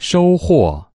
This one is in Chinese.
收获。